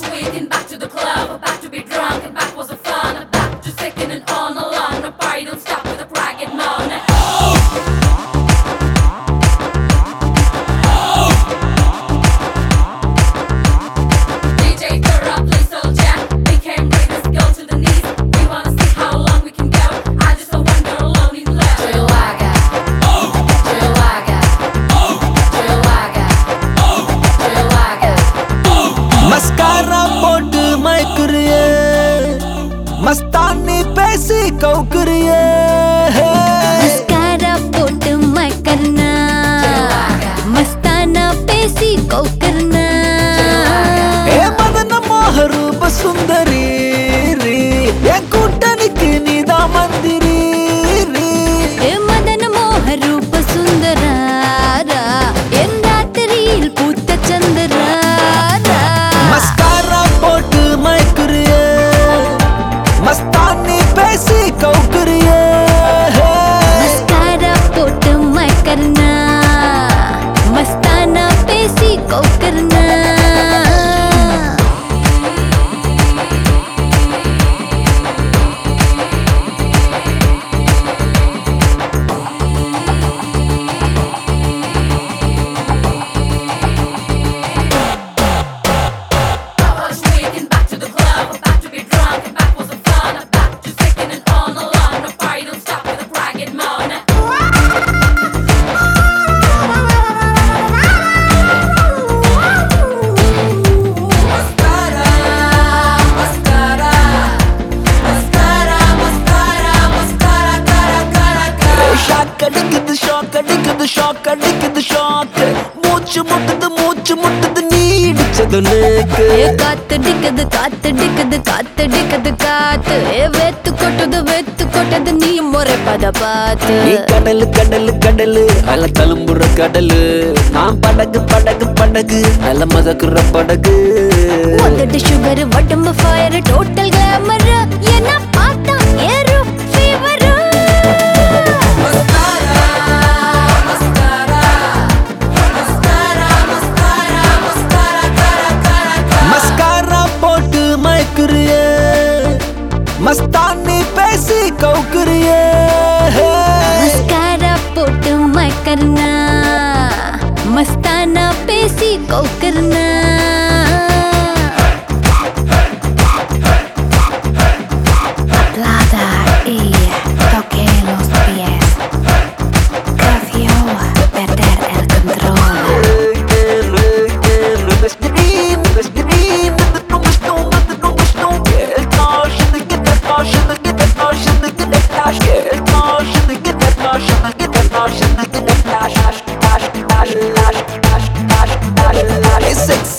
We. शुक्रिया है। उसका रिपोर्ट पेशी को सुंदरी। ஷாக் அடிக்குது ஷாக் மூச்சு முட்டுது மூச்சு முட்டுது நீ இடிச்சது நேக்கு காத்தடிக்குது காத்தடிக்குது காத்தடிக்குது காத்து. ஏ வெத்து கொட்டுது வெத்து கொட்டது நீ முறை பத பார்த்து. நீ கடலு கடலு கடலு அல தழும்புற கடலு. நான் படகு படகு படகு அல மதக்குற படகு. சுகர் உடம்பு ஃபயர் டோட்டல் கிளாமர் என்ன hasta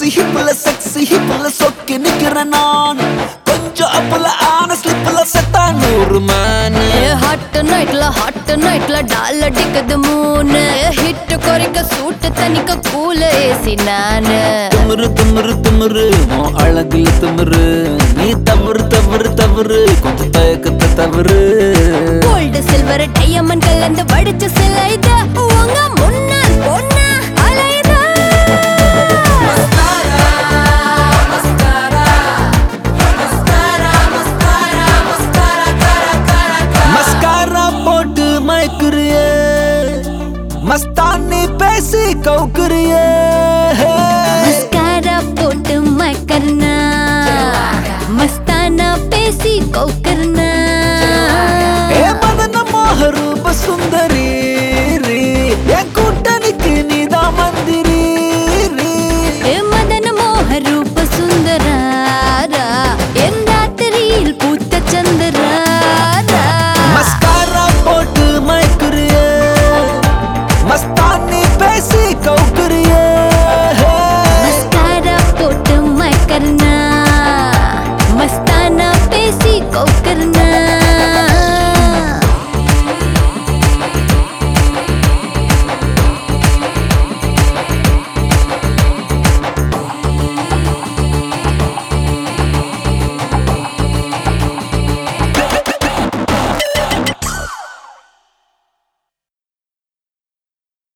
செக்ஸி ஹிப்ல செக்ஸி ஹிப்ல சொக்கி நிக்கிறேன் நான். கொஞ்சம் அப்பல ஆன ஸ்லிப்ல செத்தா நூறு மேனு. ஹாட் நைட்ல ஹாட் நைட்ல டால் அடிக்குது மூணு ஹிட் குறைக்க சூட்டு தனிக்க கூல ஏசி நானு. திமிரு திமிரு திமிரு உன் அழகுல திமிரு. நீ தவறு தவறு தவறு கொஞ்சம் தயக்கத்தை தவறு. கோல்டு சில்வர் டையமண்ட் கலந்து வடிச்ச சிலை இது உங்க முன்னால் பொண்ணா मस्तानी पैसे कौकरिए